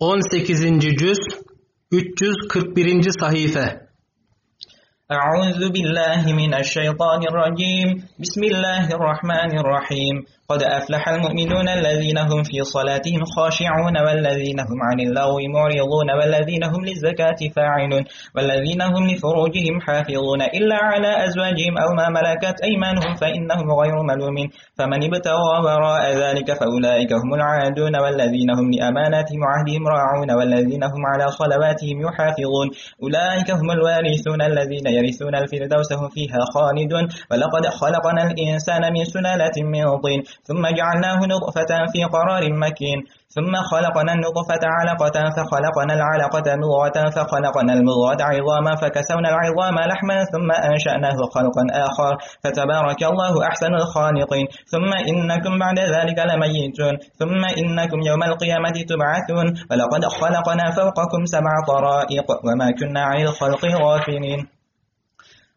18. cüz 341. sahife أعوذ بالله من الشيطان الرجيم. بسم الله الرحمن الرحيم. قد أفلح المؤمنون الذين هم في صلاتهم خاشعون والذين هم عن اللغو معرضون والذين هم للزكاة فاعلون والذين هم لفروجهم حافظون إلا على أزواجهم أو ما ملكت أيمانهم فإنهم غير ملومين. فمن ابتغى وراء ذلك فأولئك هم العادون والذين هم لأماناتهم وعهدهم راعون والذين هم على صلواتهم يحافظون. أولئك هم الوارثون الذين يرثون الفردوس هم فيها خالدون. ولقد خلقنا الإنسان من سلالة من طين. ثم جعلناه نطفة في قرار مكين. ثم خلقنا النطفة علقة فخلقنا العلقة مضغة فخلقنا المضغة عظاما فكسونا العظام لحما ثم أنشأناه خلقا آخر. فتبارك الله أحسن الخالقين. ثم إنكم بعد ذلك لميتون. ثم إنكم يوم القيامة تبعثون. ولقد خلقنا فوقكم سبع طرائق وما كنا عن الخلق غافلين.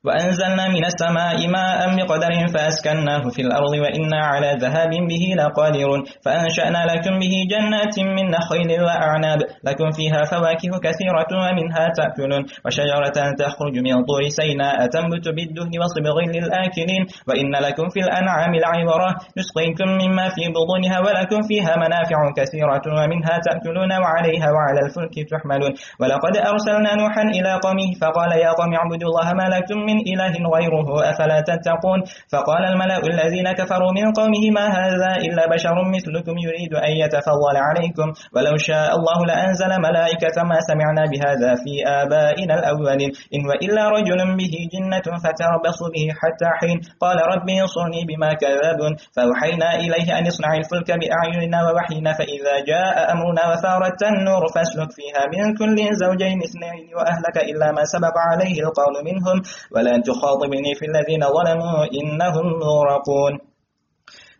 وأنزلنا من السماء ماء بقدر فأسكناه في الأرض وإنا على ذهاب به لقادرون. فأنشأنا لكم به جنات من نخيل وأعناب. لكم فيها فواكه كثيرة ومنها تأكلون. وشجرة تخرج من طور سيناء تنبت بالدهن وصبغ للآكلين. وإن لكم في الأنعام العبرة. نسقيكم مما في بطونها ولكم فيها منافع كثيرة ومنها تأكلون وعليها وعلى الفلك تحملون. ولقد أرسلنا نوحا إلى قومه فقال يا قوم اعبدوا الله ما لكم من إله غيره أفلا تتقون؟ فقال الملأ الذين كفروا من قومه ما هذا إلا بشر مثلكم يريد أن يتفضل عليكم؟ ولو شاء الله لأنزل ملائكة ما سمعنا بهذا في آبائنا الأولين. إن وإلا رجل به جنة فتربصوا به حتى حين قال ربي انصرني بما كذبون. فأوحينا إليه أن يصنع الفلك بأعيننا ووحينا فإذا جاء أمرنا وفارت النور فاسلك فيها من كل زوجين اثنين وأهلك إلا ما سبق عليه القول منهم. ولا تخاطبني في الذين ظلموا إنهم مغرقون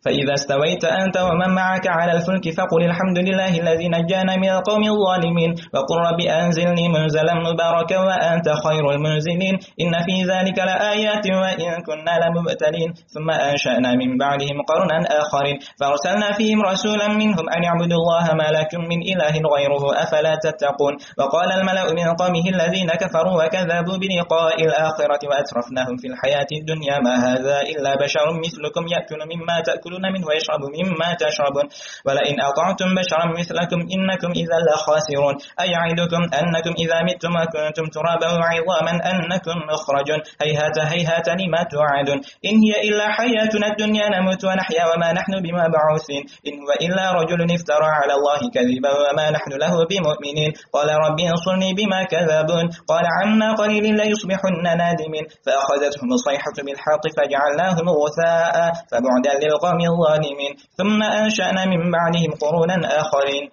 فإذا استويت أنت ومن معك على الفلك فقل الحمد لله الذي نجانا من القوم الظالمين وقل رب أنزلني منزلا مباركا وأنت خير المنزلين إن في ذلك لآيات وإن كنا لمبتلين ثم أنشأنا من بعدهم قرنا آخرين فأرسلنا فيهم رسولا منهم أن يعبدوا الله ما لكم من إله غيره أفلا تتقون وقال الملأ من قومه الذين كفروا وكذبوا بلقاء الآخرة وأترفناهم في الحياة الدنيا ما هذا إلا بشر مثلكم يأكل مما تأكل تأكلون منه ويشرب مما تشربون. ولئن أطعتم بشرا مثلكم إنكم إذا لخاسرون. أيعدكم أنكم إذا متم وكنتم ترابا وعظاما أنكم مخرجون. هيهات هيهات لما توعدون. إن هي إلا حياتنا الدنيا نموت ونحيا وما نحن بما بعوثين إن هو إلا رجل افترى على الله كذبا وما نحن له بمؤمنين. قال ربي انصرني بما كذبون. قال عما قليل ليصبحن نادمين. فأخذتهم الصيحة بالحق فجعلناهم غثاء فبعدا للقوم الظالمين. ثم أنشأنا من بعدهم قرونا آخرين.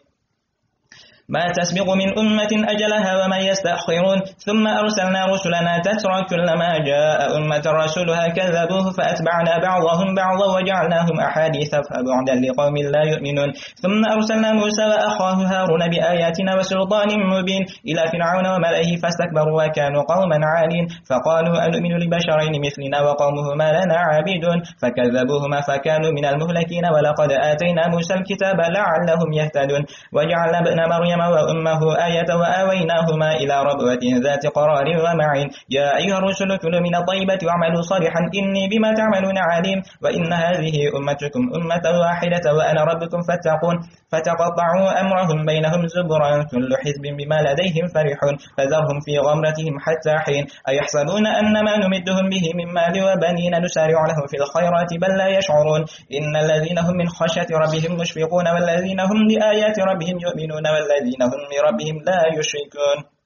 ما تسبق من أمة أجلها وما يستأخرون. ثم أرسلنا رسلنا تترى كلما جاء أمة رسولها كذبوه فأتبعنا بعضهم بعضا وجعلناهم أحاديث فبعدا لقوم لا يؤمنون. ثم أرسلنا موسى وأخاه هارون بآياتنا وسلطان مبين إلى فرعون وملئه فاستكبروا وكانوا قوما عالين. فقالوا أنؤمن لبشرين مثلنا وقومهما لنا عابدون. فكذبوهما فكانوا من المهلكين ولقد آتينا موسى الكتاب لعلهم يهتدون. وجعلنا ابن مريم مريم وأمه آية وآويناهما إلى ربوة ذات قرار ومعين. يا أيها الرسل كلوا من الطيبة واعملوا صالحا. إني بما تعملون عليم. وإن هذه أمتكم أمة واحدة وأنا ربكم فاتقون. فتقطعوا أمرهم بينهم زبرا. كل حزب بما لديهم فرحون. فذرهم في غمرتهم حتى حين. أيحسبون أن ما نمدهم به من مال وبنين نسارع لهم في الخيرات بل لا يشعرون. إن الذين هم من خشية ربهم مشفقون والذين هم لآيات ربهم يؤمنون والذين الذين هم بربهم لا يشركون.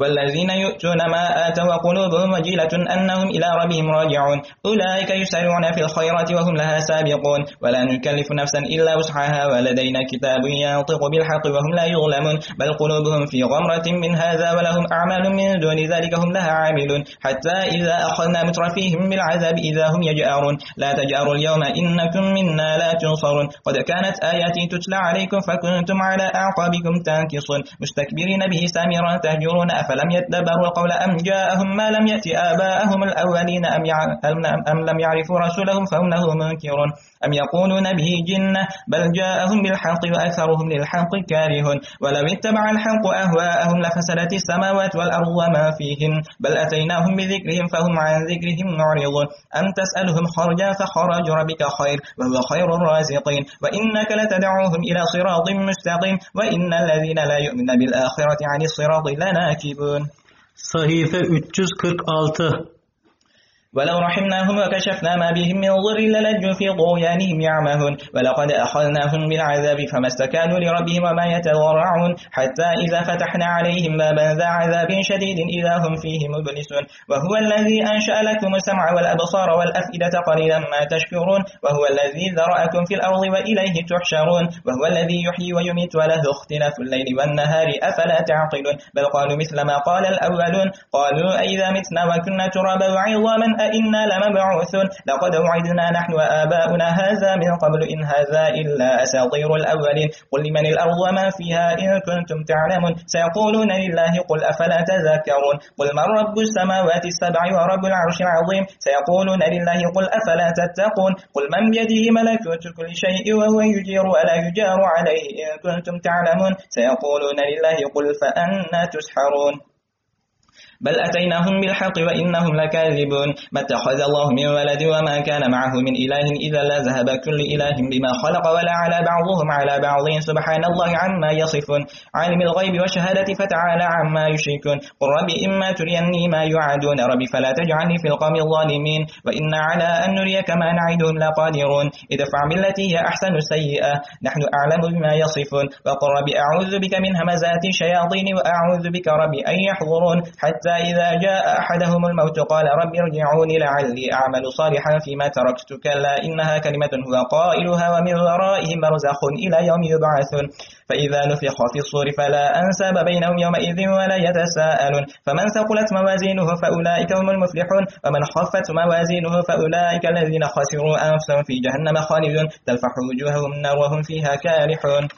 والذين يؤتون ما آتوا وقلوبهم وجيلة أنهم إلى ربهم راجعون. أولئك يسارعون في الخيرات وهم لها سابقون. ولا نكلف نفسا إلا وسعها. ولدينا كتاب ينطق بالحق وهم لا يظلمون. بل قلوبهم في غمرة من هذا ولهم أعمال من دون ذلك هم لها عاملون. حتى إذا أخذنا مترفيهم بالعذاب إذا هم يجأرون. لا تجأروا اليوم إنكم منا لا تنصرون. قد كانت آياتي تتلى عليكم فكنتم على أعقابكم تنكصون. مستكبرين به سامرا تهجرون أفلم يتدبروا القول أم جاءهم ما لم يأتي آباءهم الأولين أم, أم لم يعرفوا رسولهم فهم له منكرون. أم يقولون به جنة بل جاءهم بالحق وأكثرهم للحق كارهون. ولو اتبع الحق أهواءهم لفسدت السماوات والأرض وما فيهن. بل أتيناهم بذكرهم فهم عن ذكرهم معرضون. أم تسألهم خرجا فخرج ربك خير وهو خير الرازقين. وإنك لتدعوهم إلى صراط مستقيم. وإن الذين لا يؤمن بالآخرة عن الصراط Sahibun Sahife 346 ولو رحمناهم وكشفنا ما بهم من ضر للجوا في طغيانهم يعمهون. ولقد أخذناهم بالعذاب فما استكانوا لربهم وما يتضرعون. حتى إذا فتحنا عليهم بابا ذا عذاب شديد إذا هم فيه مبلسون. وهو الذي أنشأ لكم السمع والأبصار والأفئدة قليلا ما تشكرون. وهو الذي ذرأكم في الأرض وإليه تحشرون. وهو الذي يحيي ويميت وله اختلاف الليل والنهار. أفلا تعقلون؟ بل قالوا مثل ما قال الأولون. قالوا أئذا متنا وكنا ترابا وعظاما أئنا لمبعوثون. لقد وعدنا نحن وآباؤنا هذا من قبل إن هذا إلا أساطير الأولين. قل لمن الأرض وما فيها إن كنتم تعلمون. سيقولون لله قل أفلا تذكرون. قل من رب السماوات السبع ورب العرش العظيم؟ سيقولون لله قل أفلا تتقون. قل من بيده ملكوت كل شيء وهو يجير ولا يجار عليه إن كنتم تعلمون. سيقولون لله قل فأنا تسحرون. بل أتيناهم بالحق وإنهم لكاذبون ما اتخذ الله من ولد وما كان معه من إله إذا لذهب كل إله بما خلق ولا على بعضهم على بعض سبحان الله عما يصفون عالم الغيب وشهادة فتعالى عما يشركون قل ربي إما تريني ما يعدون ربي فلا تجعلني في القوم الظالمين وإنا على أن نريك ما نعدهم لقادرون ادفع بالتي هي أحسن السيئة نحن أعلم بما يصفون وقل ربي أعوذ بك من همزات الشياطين وأعوذ بك ربي أن يحضرون حتى إذا جاء أحدهم الموت قال رب ارجعوني لعلي أعمل صالحا فيما تركت كلا إنها كلمة هو قائلها ومن ورائهم برزخ إلى يوم يبعثون فإذا نفخ في الصور فلا أنساب بينهم يومئذ ولا يتساءلون فمن ثقلت موازينه فأولئك هم المفلحون ومن خفت موازينه فأولئك الذين خسروا أنفسهم في جهنم خالدون تلفح وجوههم النار وهم فيها كالحون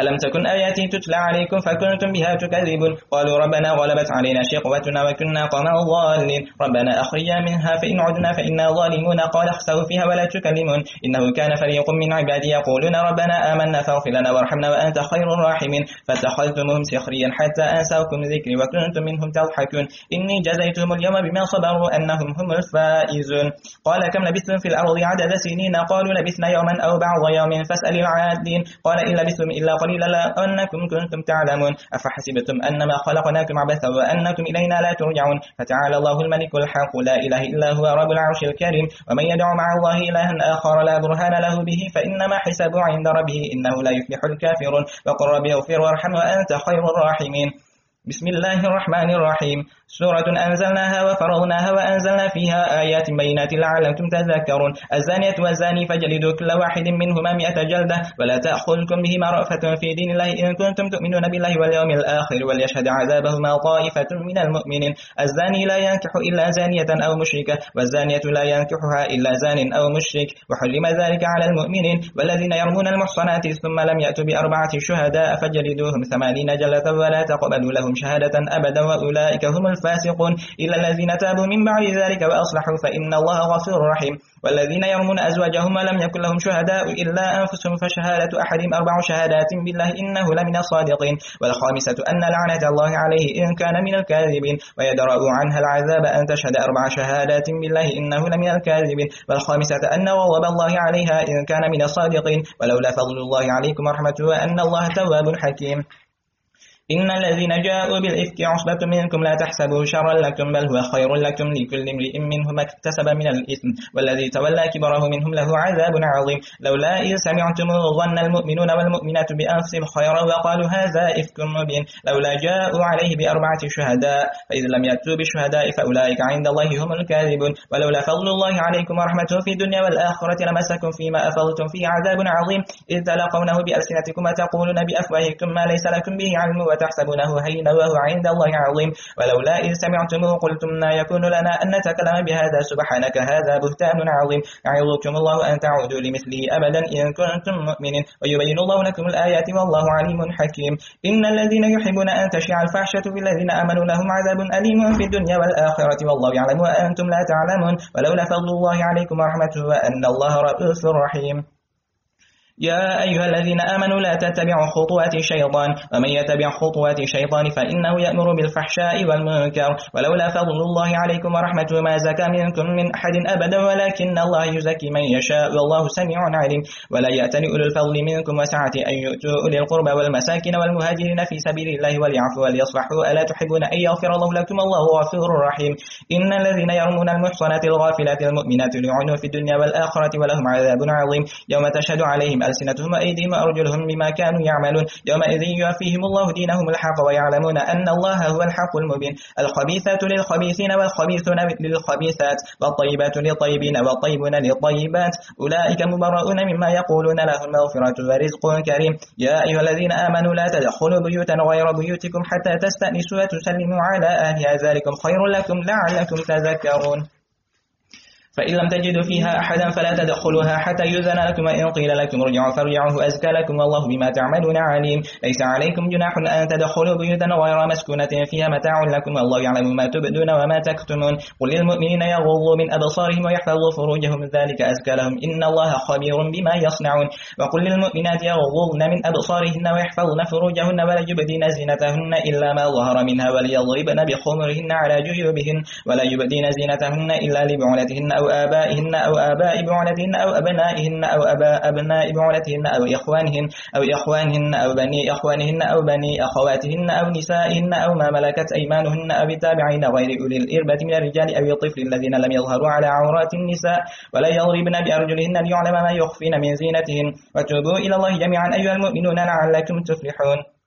ألم تكن آياتي تتلى عليكم فكنتم بها تكذبون؟ قالوا ربنا غلبت علينا شقوتنا وكنا قوما ضالين. ربنا أخرجنا منها فإن عدنا فإنا ظالمون. قال اخسوا فيها ولا تكلمون. إنه كان فريق من عبادي يقولون ربنا آمنا فاغفر لنا وارحمنا وأنت خير الراحمين. فاتخذتموهم سخريا حتى أنساكم ذكري وكنتم منهم تضحكون. إني جزيتهم اليوم بما صبروا أنهم هم الفائزون. قال كم لبثتم في الأرض عدد سنين؟ قالوا لبثنا يوما أو بعض يوم فاسأل العادين. قال إن لبثتم إلا قليلا. قليلا أنكم كنتم تعلمون. أفحسبتم أنما خلقناكم عبثا وأنكم إلينا لا ترجعون. فتعالى الله الملك الحق لا إله إلا هو رب العرش الكريم. ومن يدعو مع الله إلها آخر لا برهان له به فإنما حسابه عند ربه إنه لا يفلح الكافرون. وقل ربي اغفر وارحم وأنت خير الراحمين. بسم الله الرحمن الرحيم. سورة أنزلناها وفرضناها وأنزلنا فيها آيات بينات لعلكم تذكرون. الزانية والزاني فجلدوا كل واحد منهما مئة جلدة ولا تأخذكم بهما رأفة في دين الله إن كنتم تؤمنون بالله واليوم الآخر وليشهد عذابهما طائفة من المؤمنين. الزاني لا ينكح إلا زانية أو مشركة والزانية لا ينكحها إلا زان أو مشرك. وحرم ذلك على المؤمنين والذين يرمون المحصنات ثم لم يأتوا بأربعة شهداء فجلدوهم ثمانين جلة ولا تقبلوا لهم شهادة أبدا وأولئك هم الفاسقون. إلا الذين تابوا من بعد ذلك وأصلحوا فإن الله غفور رحيم. والذين يرمون أزواجهم ولم يكن لهم شهداء إلا أنفسهم فشهادة أحدهم أربع شهادات بالله إنه لمن الصادقين. والخامسة أن لعنة الله عليه إن كان من الكاذبين. ويدرأ عنها العذاب أن تشهد أربع شهادات بالله إنه لمن الكاذبين. والخامسة أن وضب الله عليها إن كان من الصادقين. ولولا فضل الله عليكم ورحمته وأن الله تواب حكيم. إن الذين جاءوا بالإفك عصبة منكم لا تحسبوا شرا لكم بل هو خير لكم لكل امرئ منهم اكتسب من الإثم والذي تولى كبره منهم له عذاب عظيم لولا إذ سمعتم ظن المؤمنون والمؤمنات بأنفسهم خيرا وقالوا هذا إفك مبين لولا جاءوا عليه بأربعة شهداء فإذ لم يأتوا بالشهداء فأولئك عند الله هم الكاذبون ولولا فضل الله عليكم ورحمته في الدنيا والآخرة لمسكم فيما أفضتم فيه عذاب عظيم إذ تلاقونه بألسنتكم وتقولون بأفواهكم ما ليس لكم به علم وتحسبونه هينا وهو عند الله عظيم. ولولا إذ سمعتموه قلتم ما يكون لنا أن نتكلم بهذا سبحانك هذا بهتان عظيم. يعظكم الله أن تعودوا لمثله أبدا إن كنتم مؤمنين. ويبين الله لكم الآيات والله عليم حكيم. إن الذين يحبون أن تشيع الفحشة في الذين آمنوا لهم عذاب أليم في الدنيا والآخرة. والله يعلم وأنتم لا تعلمون. ولولا فضل الله عليكم ورحمته وأن الله رؤوف رحيم. يا أيها الذين آمنوا لا تتبعوا خطوات الشيطان ومن يتبع خطوات الشيطان فإنه يأمر بالفحشاء والمنكر. ولولا فضل الله عليكم ورحمته ما زكى منكم من أحد أبدا ولكن الله يزكي من يشاء والله سميع عليم. ولا يأتل أولو الفضل منكم وسعة أن يؤتوا أولي القربى والمساكن والمهاجرين في سبيل الله وليعفوا وليصفحوا ألا تحبون أن يغفر الله لكم؟ الله غفور رحيم. إن الذين يرمون المحصنات الغافلات المؤمنات ليعنوا في الدنيا والآخرة ولهم عذاب عظيم. يوم تشهد عليهم ألسنتهم وأيديهم وأرجلهم بما كانوا يعملون. يومئذ يوفيهم الله دينهم الحق ويعلمون أن الله هو الحق المبين. الخبيثات للخبيثين والخبيثون للخبيثات والطيبات للطيبين والطيبون للطيبات. أولئك مبرؤون مما يقولون لهم مغفرة ورزق كريم. يا أيها الذين آمنوا لا تدخلوا بيوتا غير بيوتكم حتى تستأنسوا وتسلموا على أهلها. ذلكم خير لكم لعلكم تذكرون. فإن لم تجدوا فيها أحدا فلا تدخلوها حتى يذن لكم وإن قيل لكم ارجعوا فارجعوه أزكى لكم والله بما تعملون عليم. ليس عليكم جناح أن تدخلوا بيوتا غير مسكونة فيها متاع لكم والله يعلم ما تبدون وما تكتمون. قل للمؤمنين يغضوا من أبصارهم ويحفظوا فروجهم ذلك أزكى لهم. إن الله خبير بما يصنعون. وقل للمؤمنات يغضضن من أبصارهن ويحفظن فروجهن ولا يبدين زينتهن إلا ما ظهر منها وليضربن بخمرهن على جيوبهن ولا يبدين زينتهن إلا لبعولتهن أو آبائهن أو آباء بعولتهن أو أبنائهن أو أباء أبناء بعولتهن أو إخوانهن أو إخوانهن أو بني إخوانهن أو بني أخواتهن أو نسائهن أو ما ملكت أيمانهن أو التابعين غير أولي الإربة من الرجال أو الطفل الذين لم يظهروا على عورات النساء ولا يضربن بأرجلهن ليعلم ما يخفين من زينتهن. وتوبوا إلى الله جميعا أيها المؤمنون لعلكم تفلحون.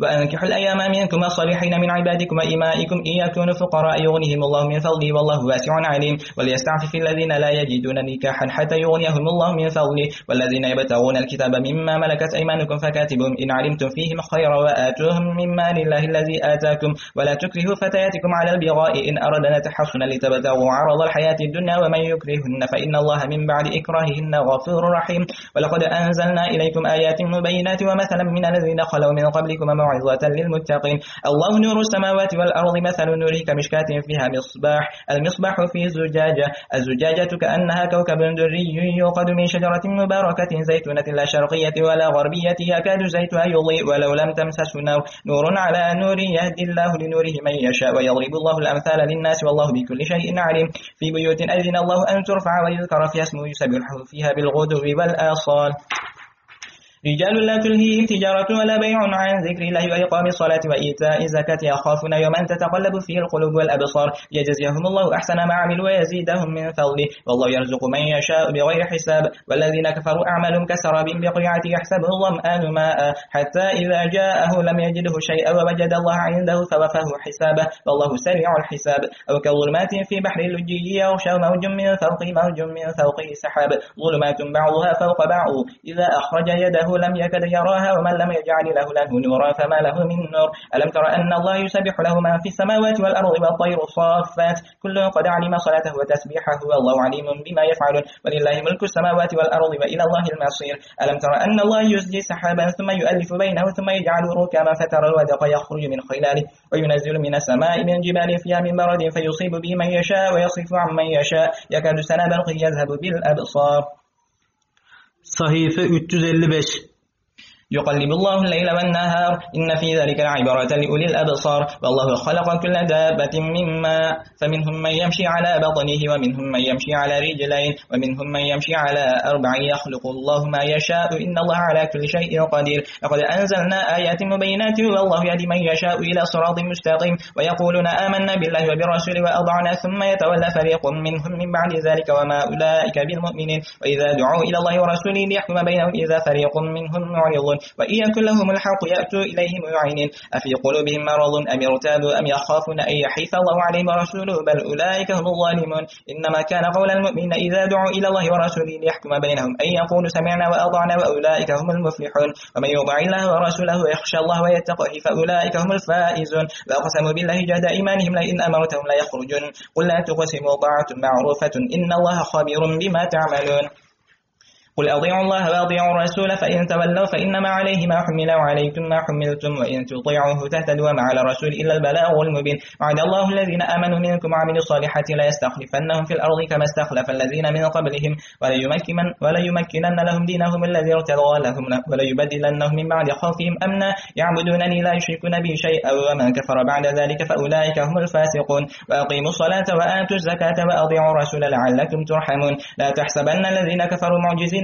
وأنكحوا الأيام منكم الصالحين من عبادكم وإمائكم إن يكونوا فقراء يغنيهم الله من فضله والله واسع عليم. وليستعفف الذين لا يجدون نكاحا حتى يغنيهم الله من فضله. والذين يبتغون الكتاب مما ملكت أيمانكم فكاتبهم إن علمتم فيهم خيرا وآتوهم مما لله الذي آتاكم. ولا تكرهوا فتياتكم على البغاء إن أردنا تحصنا لتبتغوا عرض الحياة الدنيا ومن يكرهن فإن الله من بعد إكراههن غفور رحيم. ولقد أنزلنا إليكم آيات مبينات ومثلا من الذين خلوا من قبلكم موعظة للمتقين. الله نور السماوات والأرض مثل نوره كمشكاة فيها مصباح. المصباح في زجاجة. الزجاجة كأنها كوكب دري يوقد من شجرة مباركة زيتونة لا شرقية ولا غربية. يكاد زيتها يضيء ولو لم تمسسه نور نور على نور يهدي الله لنوره من يشاء ويضرب الله الأمثال للناس والله بكل شيء عليم. في بيوت أذن الله أن ترفع ويذكر فيها اسمه يسبح فيها بالغدو والآصال. رجال لا تلهيهم تجارة ولا بيع عن ذكر الله وإقام الصلاة وإيتاء الزكاة يخافون يوما تتقلب فيه القلوب والأبصار. يجزيهم الله أحسن ما عملوا ويزيدهم من فضله. والله يرزق من يشاء بغير حساب. والذين كفروا أعمالهم كسراب بقيعة يحسبه الظمآن ماء. حتى إذا جاءه لم يجده شيئا ووجد الله عنده فوفاه حسابه. والله سريع الحساب. أو كظلمات في بحر اللجي يغشى موج من فوقه موج من فوقه سحاب. ظلمات بعضها فوق بعض. إذا أخرج يده لم يكد يراها ومن لم يجعل له له نورا فما له من نور. ألم تر أن الله يسبح له ما في السماوات والأرض والطير صافات كل قد علم صلاته وتسبيحه والله عليم بما يفعلون. ولله ملك السماوات والأرض وإلى الله المصير. ألم تر أن الله يسجي سحابا ثم يؤلف بينه ثم يجعل ركاما فترى الودق يخرج من خلاله وينزل من السماء من جبال فيها من برد فيصيب به من يشاء ويصرف عن من يشاء. يكاد سنا برقه يذهب بالأبصار. Sahife 355 يقلب الله الليل والنهار إن في ذلك العبرة لأولي الأبصار. والله خلق كل دابة مما فمنهم من يمشي على بطنه ومنهم من يمشي على رجلين ومنهم من يمشي على أربع. يخلق الله ما يشاء إن الله على كل شيء قدير. لقد أنزلنا آيات مبينات والله يهدي من يشاء إلى صراط مستقيم. ويقولون آمنا بالله وبالرسول وأضعنا ثم يتولى فريق منهم من بعد ذلك وما أولئك بالمؤمنين. وإذا دعوا إلى الله ورسوله ليحكم بينهم إذا فريق منهم معرضون. وإن يكن لهم الحق يأتوا إليه معينين أفي قلوبهم مرض أم ارتابوا أم يخافون أن يحيف الله عليهم ورسوله بل أولئك هم الظالمون إنما كان قول المؤمنين إذا دعوا إلى الله ورسوله ليحكم بينهم أن يقولوا سمعنا وأطعنا وأولئك هم المفلحون ومن يطع الله ورسوله ويخشى الله ويتقه فأولئك هم الفائزون وأقسموا بالله جهد إيمانهم لئن أمرتهم لا يخرجون قل لا تقسموا طاعة معروفة إن الله خبير بما تعملون قل أطيعوا الله وأطيعوا الرسول فإن تولوا فإنما عليه ما حمل وعليكم ما حملتم وإن تطيعوه تهتدوا وما على الرسول إلا البلاغ المبين وعد الله الذين آمنوا منكم وعملوا الصالحات لا يستخلفنهم في الأرض كما استخلف الذين من قبلهم وليمكنن, وليمكنن لهم دينهم الذي ارتضى لهم وليبدلنهم من بعد خوفهم أمنا يعبدونني لا يشركون بي شيئا ومن كفر بعد ذلك فأولئك هم الفاسقون وأقيموا الصلاة وآتوا الزكاة وأطيعوا الرسول لعلكم ترحمون لا تحسبن الذين كفروا معجزين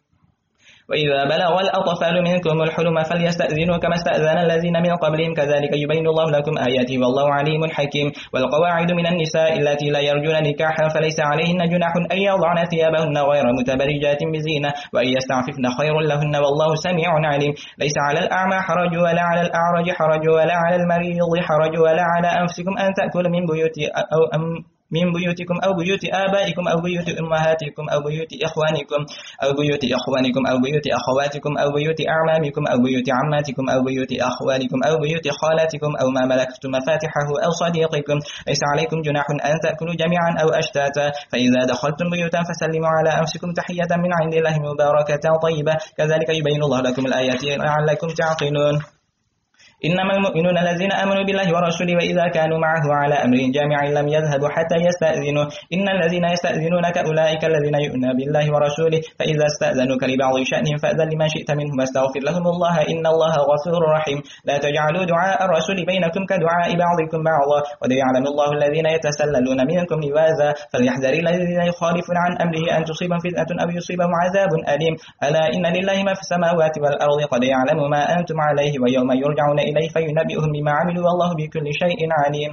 وإذا بلغ الأطفال منكم الحلم فليستأذنوا كما استأذن الذين من قبلهم. كذلك يبين الله لكم آياته والله عليم حكيم. والقواعد من النساء التي لا يرجون نكاحا فليس عليهن جناح أن يضعن ثيابهن غير متبرجات بزينة وأن يستعففن خير لهن والله سميع عليم. ليس على الأعمى حرج ولا على الأعرج حرج ولا على المريض حرج ولا على أنفسكم أن تأكلوا من بيوت أو أم من بيوتكم أو بيوت آبائكم أو بيوت أمهاتكم أو بيوت إخوانكم أو بيوت إخوانكم أو بيوت أخواتكم أو بيوت أعمامكم أو بيوت عماتكم أو بيوت أخوالكم أو بيوت خالاتكم أو ما ملكتم مفاتحه أو صديقكم. ليس عليكم جناح أن تأكلوا جميعا أو أشتاتا. فإذا دخلتم بيوتا فسلموا على أنفسكم تحية من عند الله مباركة طيبة. كذلك يبين الله لكم الآيات لعلكم تعقلون. إنما المؤمنون الذين آمنوا بالله ورسوله وإذا كانوا معه على أمر جامع لم يذهبوا حتى يستأذنوا. إن الذين يستأذنونك أولئك الذين يؤمنون بالله ورسوله فإذا استأذنوك لبعض شأنهم فأذن لما شئت منهم واستغفر لهم الله إن الله غفور رحيم. لا تجعلوا دعاء الرسول بينكم كدعاء بعضكم بعضا. وليعلم الله الذين يتسللون منكم لواذا فليحذر الذين يخالفون عن أمره أن تصيبهم فتنة أو يصيبهم عذاب أليم. ألا إن لله ما في السماوات والأرض قد يعلم ما أنتم عليه ويوم يرجعون إليه فينبئهم بما عملوا والله بكل شيء عليم.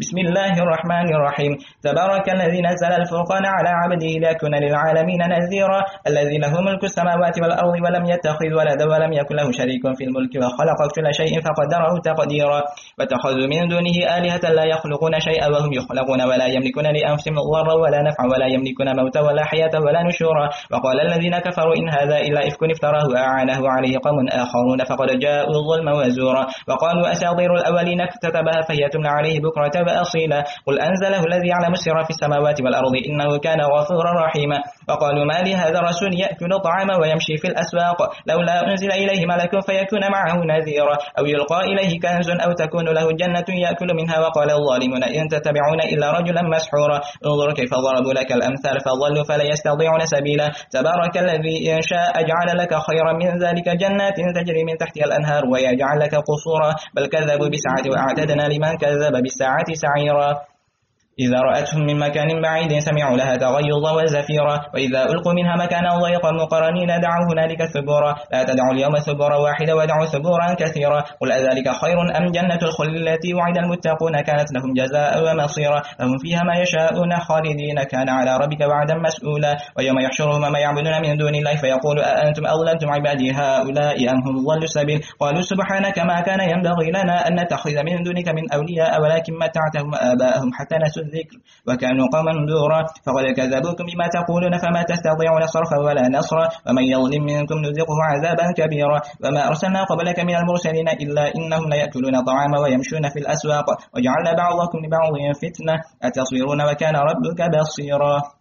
بسم الله الرحمن الرحيم. تبارك الذي نزل الفرقان على عبده ليكون للعالمين نذيرا. الذي له ملك السماوات والأرض ولم يتخذ ولدا ولم يكن له شريك في الملك وخلق كل شيء فقدره تقديرا. واتخذوا من دونه آلهة لا يخلقون شيئا وهم يخلقون ولا يملكون لأنفسهم ضرا ولا نفعا ولا يملكون موتا ولا حياة ولا نشورا. وقال الذين كفروا إن هذا إلا إفك افتراه وأعانه عليه قوم آخرون فقد جاءوا ظلما وزورا. وقالوا أساطير الأولين اكتتبها فهي تمنى عليه بكرة أصيلا قل أنزله الذي يعلم السر في السماوات والأرض إنه كان غفورا رحيما. وقالوا ما لهذا الرسول يأكل طعاما ويمشي في الأسواق؟ لولا أنزل إليه ملك فيكون معه نذيرا. أو يلقى إليه كنز أو تكون له جنة يأكل منها. وقال الظالمون إن تتبعون إلا رجلا مسحورا. انظر كيف ضربوا لك الأمثال فضلوا فلا يستطيعون سبيلا. تبارك الذي إن شاء أجعل لك خيرا من ذلك جنات تجري من تحتها الأنهار ويجعل لك قصورا. بل كذبوا بساعة وأعتدنا لمن كذب بالساعة سعيرا إذا رأتهم من مكان بعيد سمعوا لها تغيظا وزفيرا وإذا ألقوا منها مكانا ضيقا مقرنين دعوا هنالك ثبورا. لا تدعوا اليوم ثبورا واحدا ودعوا ثبورا كثيرا. قل أذلك خير أم جنة الخلد التي وعد المتقون؟ كانت لهم جزاء ومصيرا. لهم فيها ما يشاءون خالدين. كان على ربك وعدا مسؤولا. ويوم يحشرهم ما يعبدون من دون الله فيقول أأنتم أظلمتم عبادي هؤلاء أم هم ضلوا السبيل؟ قالوا سبحانك ما كان ينبغي لنا أن نتخذ من دونك من أولياء ولكن متعتهم آباءهم حتى نسوا الذكر. وكانوا قوما نذورا فقد كذبوكم بما تقولون فما تستطيعون صرفا ولا نصرا. ومن يظلم منكم نذقه عذابا كبيرا. وما أرسلنا قبلك من المرسلين إلا إنهم ليأكلون طعاما ويمشون في الأسواق. وجعلنا بعضكم لبعض فتنة. أتصيرون وكان ربك بصيرا.